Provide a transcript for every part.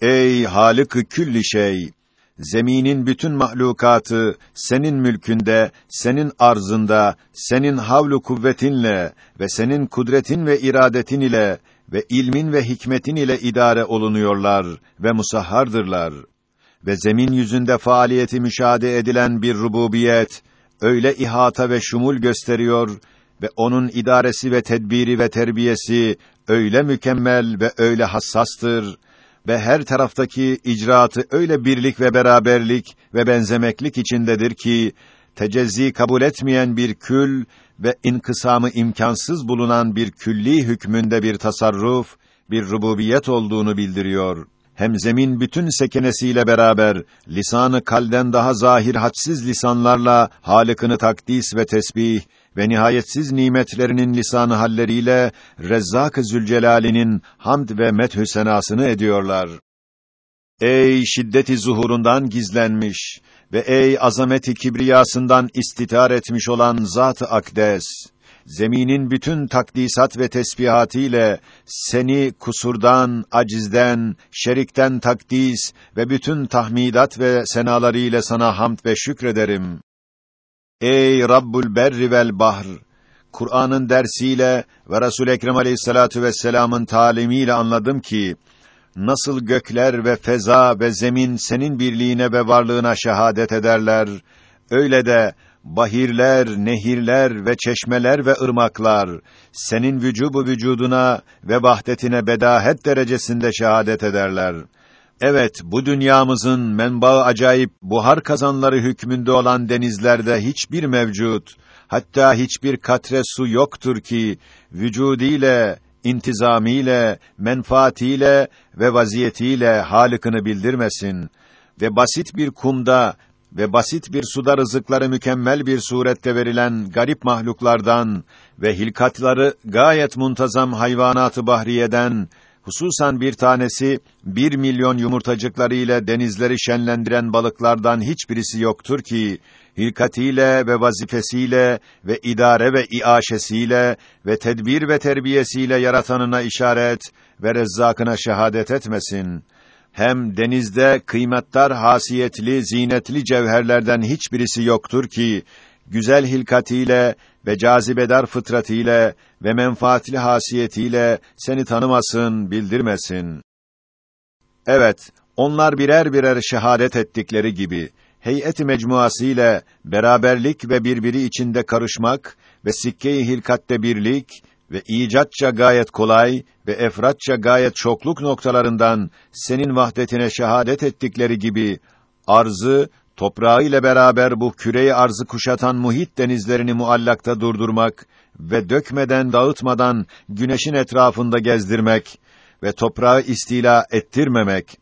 Ey Halık-ı külli şey! Zeminin bütün mahlukatı senin mülkünde, senin arzında, senin havlu kuvvetinle ve senin kudretin ve iradetin ile ve ilmin ve hikmetin ile idare olunuyorlar ve musahhardırlar. Ve zemin yüzünde faaliyeti müşahede edilen bir rububiyet, öyle ihata ve şumul gösteriyor ve onun idaresi ve tedbiri ve terbiyesi öyle mükemmel ve öyle hassastır ve her taraftaki icraatı öyle birlik ve beraberlik ve benzemeklik içindedir ki tecezzi kabul etmeyen bir kül ve inkısamı imkansız bulunan bir külli hükmünde bir tasarruf, bir rububiyet olduğunu bildiriyor. Hem zemin bütün sekenesiyle beraber lisanı kalden daha zahir hadsiz lisanlarla halıkını takdis ve tesbih ve nihayetsiz nimetlerinin lisanı halleriyle Rezzak-ı Zülcelal'inin hamd ve methü senasını ediyorlar. Ey şiddeti zuhurundan gizlenmiş ve ey azameti kibriyasından istitar etmiş olan Zat-ı Akdes, zeminin bütün takdisat ve tesbihat ile seni kusurdan, acizden, şerikten takdis ve bütün tahmidat ve senaları ile sana hamd ve şükrederim. Ey Rabbul Berri vel Bahr! Kur'an'ın dersiyle ve Resul Ekrem Aleyhissalatu vesselam'ın talimiyle anladım ki nasıl gökler ve feza ve zemin senin birliğine ve varlığına şehadet ederler, öyle de bahirler, nehirler ve çeşmeler ve ırmaklar senin vücubu vücuduna ve vahdetine bedahet derecesinde şehadet ederler. Evet, bu dünyamızın menbaı acayip buhar kazanları hükmünde olan denizlerde hiçbir mevcut, hatta hiçbir katre su yoktur ki vücudiyle, intizamiyle, menfaatiyle ve vaziyetiyle halikini bildirmesin ve basit bir kumda ve basit bir suda rızıkları mükemmel bir surette verilen garip mahluklardan ve hilkatları gayet muntazam hayvanatı bahriyeden hususan bir tanesi bir milyon yumurtacıkları ile denizleri şenlendiren balıklardan hiçbirisi yoktur ki hilkatiyle ve vazifesiyle ve idare ve iaşesiyle ve tedbir ve terbiyesiyle yaratanına işaret ve rezzakına şehadet etmesin. Hem denizde kıymetdar hasiyetli, zinetli cevherlerden hiçbirisi yoktur ki güzel hilkatiyle ve cazibedar fıtratiyle ve menfaatli hasiyetiyle seni tanımasın, bildirmesin. Evet, onlar birer birer şehadet ettikleri gibi heyet-i mecmuası ile beraberlik ve birbiri içinde karışmak ve sikke-i hilkatte birlik ve icatça gayet kolay ve efratça gayet çokluk noktalarından senin vahdetine şehadet ettikleri gibi arzı toprağı ile beraber bu küreyi arzı kuşatan muhit denizlerini muallakta durdurmak ve dökmeden dağıtmadan güneşin etrafında gezdirmek ve toprağı istila ettirmemek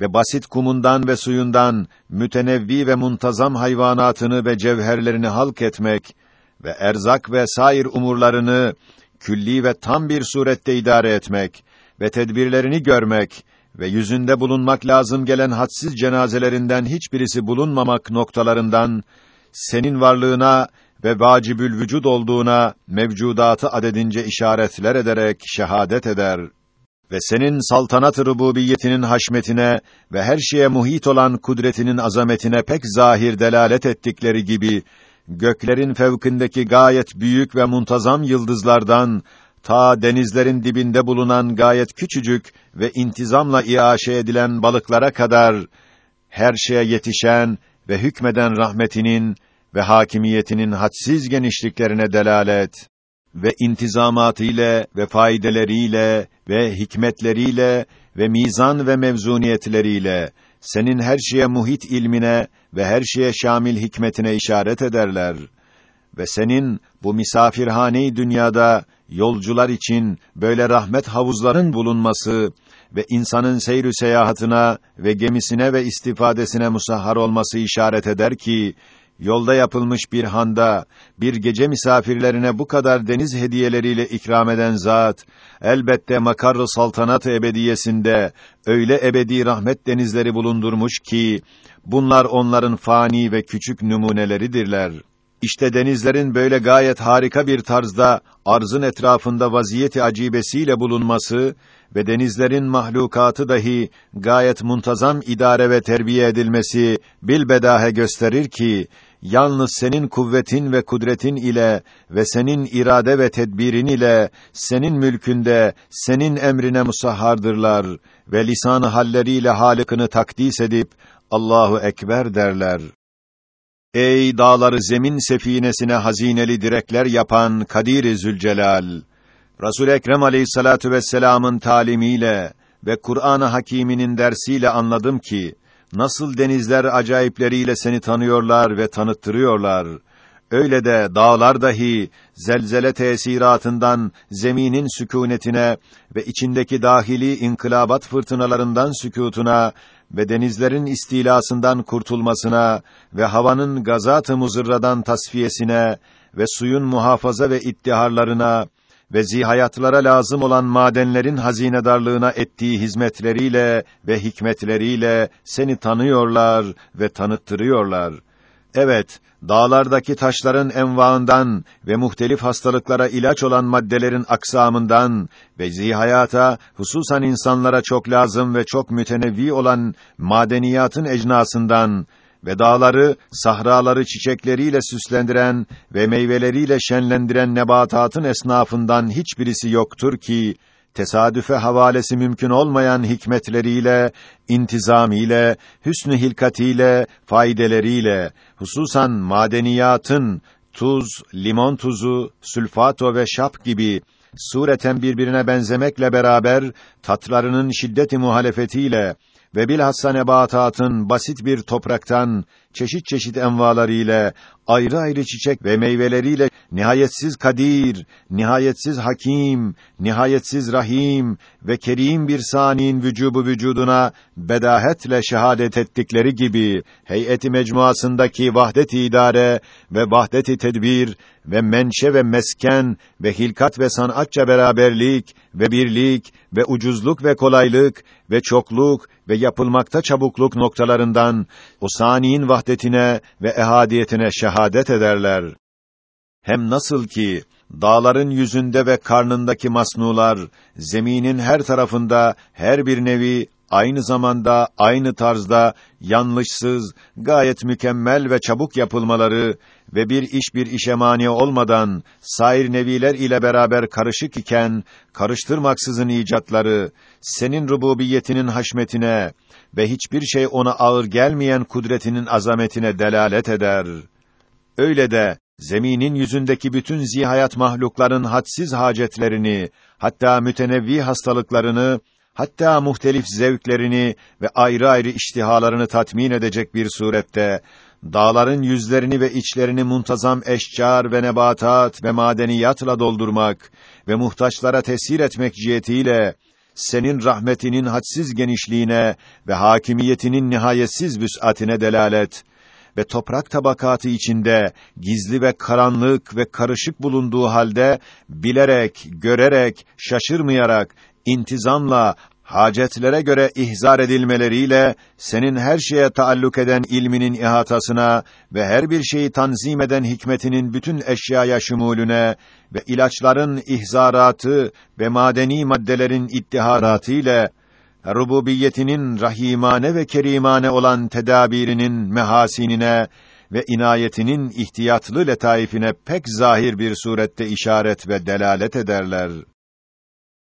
ve basit kumundan ve suyundan mütenevvi ve muntazam hayvanatını ve cevherlerini halk etmek ve erzak ve sair umurlarını külli ve tam bir surette idare etmek ve tedbirlerini görmek ve yüzünde bulunmak lazım gelen hadsiz cenazelerinden hiçbirisi bulunmamak noktalarından senin varlığına ve vacibül vücud olduğuna mevcudatı adedince işaretler ederek şehadet eder ve senin saltanat-ı rububiyetinin haşmetine ve her şeye muhit olan kudretinin azametine pek zahir delalet ettikleri gibi göklerin fevkindeki gayet büyük ve muntazam yıldızlardan ta denizlerin dibinde bulunan gayet küçücük ve intizamla iaşe edilen balıklara kadar her şeye yetişen ve hükmeden rahmetinin ve hakimiyetinin hadsiz genişliklerine delalet ve intizamatı ile ve faydeleriyle ve hikmetleriyle ve mizan ve mevzuniyetleriyle senin her şeye muhit ilmine ve her şeye şamil hikmetine işaret ederler ve senin bu misafirhane dünyada yolcular için böyle rahmet havuzların bulunması ve insanın seyrü seyahatına ve gemisine ve istifadesine musahhar olması işaret eder ki yolda yapılmış bir handa bir gece misafirlerine bu kadar deniz hediyeleriyle ikram eden zat elbette makarr-ı saltanat ebediyesinde öyle ebedi rahmet denizleri bulundurmuş ki bunlar onların fani ve küçük numuneleridirler. İşte denizlerin böyle gayet harika bir tarzda arzın etrafında vaziyeti acibesiyle bulunması ve denizlerin mahlukatı dahi gayet muntazam idare ve terbiye edilmesi bilbedahe gösterir ki yalnız senin kuvvetin ve kudretin ile ve senin irade ve tedbirin ile senin mülkünde senin emrine musahhardırlar ve lisan-ı halleriyle halikını takdis edip Allahu ekber derler. Ey dağları zemin sefinesine hazineli direkler yapan Kadir-i Zülcelal Resul Ekrem Aleyhissalatu vesselam'ın talimiyle ve Kur'an-ı Hakîminin dersiyle anladım ki nasıl denizler acayipleriyle seni tanıyorlar ve tanıttırıyorlar. Öyle de dağlar dahi zelzele tesiratından zeminin sükûnetine ve içindeki dahili inkılabat fırtınalarından sükûtuna ve denizlerin istilasından kurtulmasına ve havanın gazat-ı muzırradan tasfiyesine ve suyun muhafaza ve ittiharlarına ve zihayatlara lazım olan madenlerin hazinedarlığına ettiği hizmetleriyle ve hikmetleriyle seni tanıyorlar ve tanıttırıyorlar. Evet, dağlardaki taşların envaından ve muhtelif hastalıklara ilaç olan maddelerin aksamından ve zihayata, hususan insanlara çok lazım ve çok mütenevvi olan madeniyatın ecnasından ve dağları, sahraları çiçekleriyle süslendiren ve meyveleriyle şenlendiren nebatatın esnafından hiçbirisi yoktur ki, tesadüfe havalesi mümkün olmayan hikmetleriyle, intizamiyle, hüsnü hilkatiyle, faydeleriyle, hususan madeniyatın, tuz, limon tuzu, sülfato ve şap gibi, sureten birbirine benzemekle beraber, tatlarının şiddeti muhalefetiyle, ve bilhassa nebatatın basit bir topraktan çeşit çeşit envalarıyla ayrı ayrı çiçek ve meyveleriyle nihayetsiz kadir, nihayetsiz hakim, nihayetsiz rahim ve kerim bir saniin vücubu vücuduna bedahetle şehadet ettikleri gibi heyeti mecmuasındaki vahdet-i idare ve vahdet-i tedbir ve menşe ve mesken ve hilkat ve sanatça beraberlik ve birlik ve ucuzluk ve kolaylık ve çokluk ve yapılmakta çabukluk noktalarından o saniin vahdetine ve ehadiyetine şehadet ederler. Hem nasıl ki dağların yüzünde ve karnındaki masnular zeminin her tarafında her bir nevi aynı zamanda aynı tarzda yanlışsız, gayet mükemmel ve çabuk yapılmaları ve bir iş bir işe mani olmadan sair neviler ile beraber karışık iken karıştırmaksızın icatları senin rububiyetinin haşmetine ve hiçbir şey ona ağır gelmeyen kudretinin azametine delalet eder. Öyle de zeminin yüzündeki bütün zihayat mahlukların hadsiz hacetlerini, hatta mütenevvi hastalıklarını, hatta muhtelif zevklerini ve ayrı ayrı iştihalarını tatmin edecek bir surette dağların yüzlerini ve içlerini muntazam eşcar ve nebatat ve madeniyatla doldurmak ve muhtaçlara tesir etmek cihetiyle senin rahmetinin hadsiz genişliğine ve hakimiyetinin nihayetsiz vüs'atine delalet ve toprak tabakatı içinde gizli ve karanlık ve karışık bulunduğu halde bilerek, görerek, şaşırmayarak intizamla hacetlere göre ihzar edilmeleriyle senin her şeye taalluk eden ilminin ihatasına ve her bir şeyi tanzim eden hikmetinin bütün eşyaya şumulüne ve ilaçların ihzaratı ve madeni maddelerin ittiharatı ile rububiyetinin rahimane ve kerimane olan tedabirinin mehasinine ve inayetinin ihtiyatlı letaifine pek zahir bir surette işaret ve delalet ederler.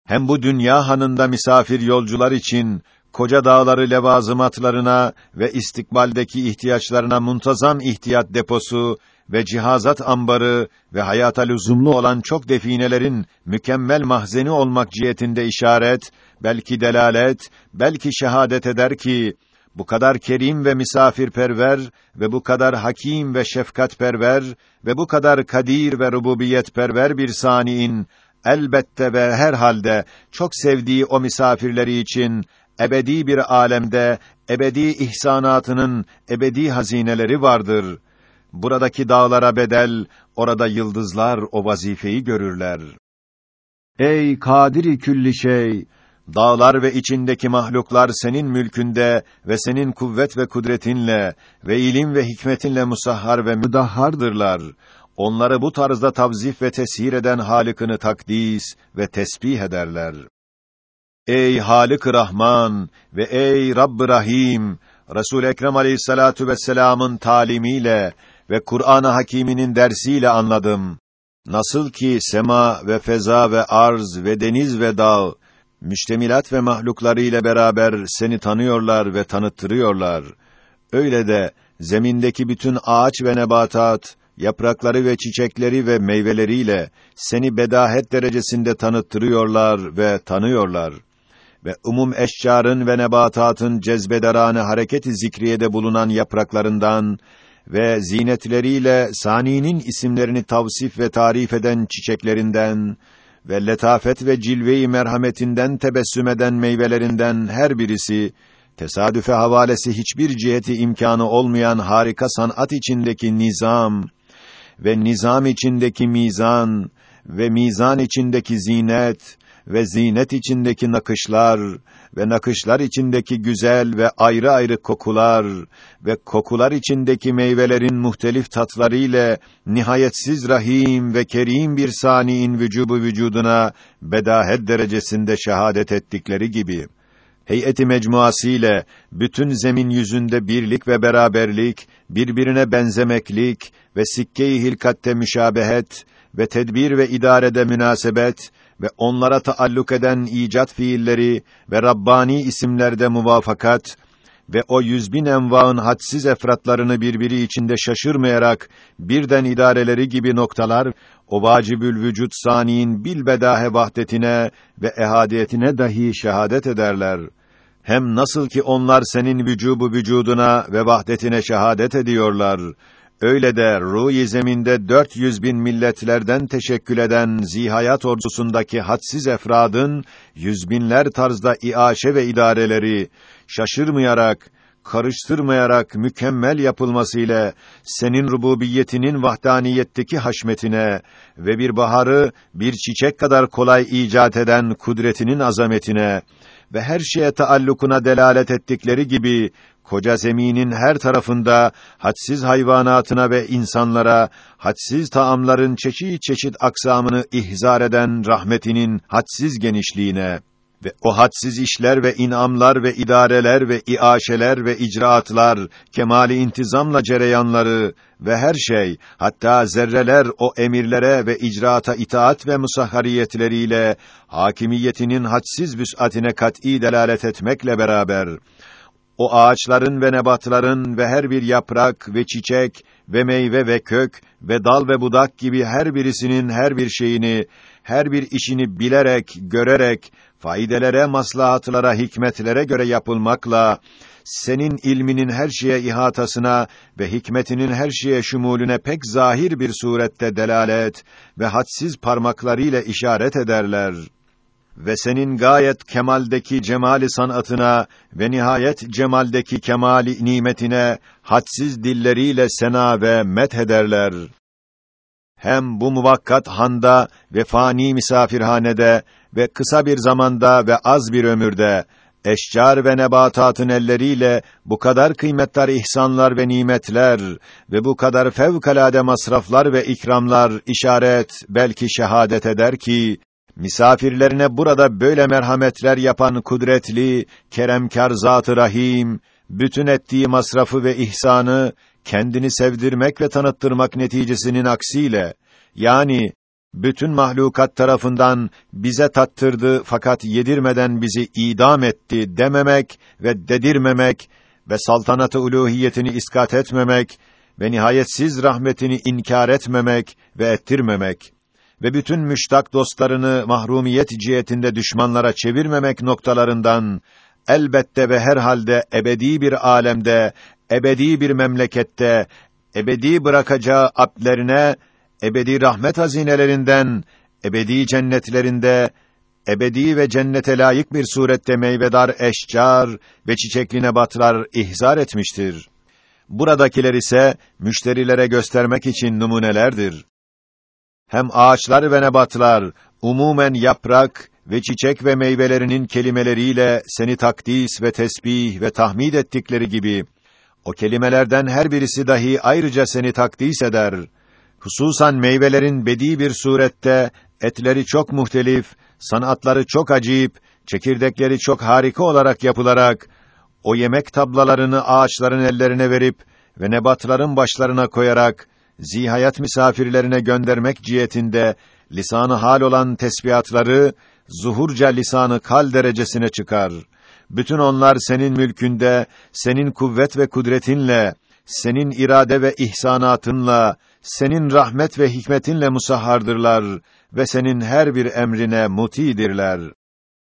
Hem bu dünya hanında misafir yolcular için koca dağları levazımatlarına ve istikbaldeki ihtiyaçlarına muntazam ihtiyat deposu ve cihazat ambarı ve hayata lüzumlu olan çok definelerin mükemmel mahzeni olmak cihetinde işaret, belki delalet, belki şehadet eder ki bu kadar kerim ve misafirperver ve bu kadar hakim ve şefkatperver ve bu kadar kadir ve rububiyetperver bir saniin elbette ve herhalde çok sevdiği o misafirleri için ebedi bir alemde ebedi ihsanatının ebedi hazineleri vardır. Buradaki dağlara bedel, orada yıldızlar o vazifeyi görürler. Ey kadiri külli şey, dağlar ve içindeki mahluklar senin mülkünde ve senin kuvvet ve kudretinle ve ilim ve hikmetinle musahhar ve müdahhardırlar onları bu tarzda tavzif ve tesir eden Halık'ını takdis ve tesbih ederler. Ey Halik Rahman ve ey Rabb Rahim, Resul Ekrem Aleyhissalatu vesselam'ın talimiyle ve Kur'an-ı Hakîminin dersiyle anladım. Nasıl ki sema ve feza ve arz ve deniz ve dağ müştemilat ve mahlukları ile beraber seni tanıyorlar ve tanıttırıyorlar. Öyle de zemindeki bütün ağaç ve nebatat, yaprakları ve çiçekleri ve meyveleriyle seni bedahet derecesinde tanıttırıyorlar ve tanıyorlar. Ve umum eşcarın ve nebatatın cezbederane hareketi zikriyede bulunan yapraklarından ve zinetleriyle saninin isimlerini tavsif ve tarif eden çiçeklerinden ve letafet ve cilve-i merhametinden tebessüm eden meyvelerinden her birisi tesadüfe havalesi hiçbir ciheti imkanı olmayan harika sanat içindeki nizam ve nizam içindeki mizan ve mizan içindeki zinet ve zinet içindeki nakışlar ve nakışlar içindeki güzel ve ayrı ayrı kokular ve kokular içindeki meyvelerin muhtelif tatları ile nihayetsiz rahim ve kerim bir saniin vücubu vücuduna bedahet derecesinde şehadet ettikleri gibi heyeti mecmuası ile bütün zemin yüzünde birlik ve beraberlik, birbirine benzemeklik ve sikke-i hilkatte müşabehet ve tedbir ve idarede münasebet ve onlara taalluk eden icat fiilleri ve Rabbani isimlerde muvafakat ve o yüz bin envaın hadsiz efratlarını birbiri içinde şaşırmayarak birden idareleri gibi noktalar o vacibül vücut saniin bilbedahe vahdetine ve ehadiyetine dahi şehadet ederler. Hem nasıl ki onlar senin vücubu vücuduna ve vahdetine şehadet ediyorlar Öyle de ruh zeminde 400 bin milletlerden teşekkül eden zihayat ordusundaki hadsiz efradın yüz binler tarzda iaşe ve idareleri şaşırmayarak, karıştırmayarak mükemmel yapılması ile senin rububiyetinin vahdaniyetteki haşmetine ve bir baharı bir çiçek kadar kolay icat eden kudretinin azametine ve her şeye taallukuna delalet ettikleri gibi koca zeminin her tarafında hadsiz hayvanatına ve insanlara hadsiz taamların çeşit çeşit aksamını ihzar eden rahmetinin hadsiz genişliğine ve o hadsiz işler ve inamlar ve idareler ve iaşeler ve icraatlar, kemali intizamla cereyanları ve her şey, hatta zerreler o emirlere ve icraata itaat ve musahhariyetleriyle hakimiyetinin hadsiz büs'atine kat'î delalet etmekle beraber o ağaçların ve nebatların ve her bir yaprak ve çiçek ve meyve ve kök ve dal ve budak gibi her birisinin her bir şeyini, her bir işini bilerek, görerek, faydelere, maslahatlara, hikmetlere göre yapılmakla, senin ilminin her şeye ihatasına ve hikmetinin her şeye şumulüne pek zahir bir surette delalet ve hadsiz parmaklarıyla işaret ederler ve senin gayet kemaldeki cemali sanatına ve nihayet cemaldeki kemali nimetine hadsiz dilleriyle sena ve met ederler. Hem bu muvakkat handa ve fani misafirhanede ve kısa bir zamanda ve az bir ömürde eşcar ve nebatatın elleriyle bu kadar kıymetler ihsanlar ve nimetler ve bu kadar fevkalade masraflar ve ikramlar işaret belki şehadet eder ki misafirlerine burada böyle merhametler yapan kudretli, keremkar zat-ı rahim, bütün ettiği masrafı ve ihsanı, kendini sevdirmek ve tanıttırmak neticesinin aksiyle, yani, bütün mahlukat tarafından bize tattırdı fakat yedirmeden bizi idam etti dememek ve dedirmemek ve saltanatı uluhiyetini iskat etmemek ve nihayetsiz rahmetini inkar etmemek ve ettirmemek ve bütün müştak dostlarını mahrumiyet cihetinde düşmanlara çevirmemek noktalarından elbette ve herhalde ebedi bir alemde, ebedi bir memlekette, ebedi bırakacağı abdlerine, ebedi rahmet hazinelerinden, ebedi cennetlerinde, ebedi ve cennete layık bir surette meyvedar eşcar ve çiçekli nebatlar ihzar etmiştir. Buradakiler ise müşterilere göstermek için numunelerdir hem ağaçlar ve nebatlar, umumen yaprak ve çiçek ve meyvelerinin kelimeleriyle seni takdis ve tesbih ve tahmid ettikleri gibi, o kelimelerden her birisi dahi ayrıca seni takdis eder. Hususan meyvelerin bedi bir surette, etleri çok muhtelif, sanatları çok acip, çekirdekleri çok harika olarak yapılarak, o yemek tablalarını ağaçların ellerine verip ve nebatların başlarına koyarak, zihayat misafirlerine göndermek cihetinde, lisanı hal olan tesbihatları, zuhurca lisanı kal derecesine çıkar. Bütün onlar senin mülkünde, senin kuvvet ve kudretinle, senin irade ve ihsanatınla, senin rahmet ve hikmetinle musahhardırlar ve senin her bir emrine mutidirler.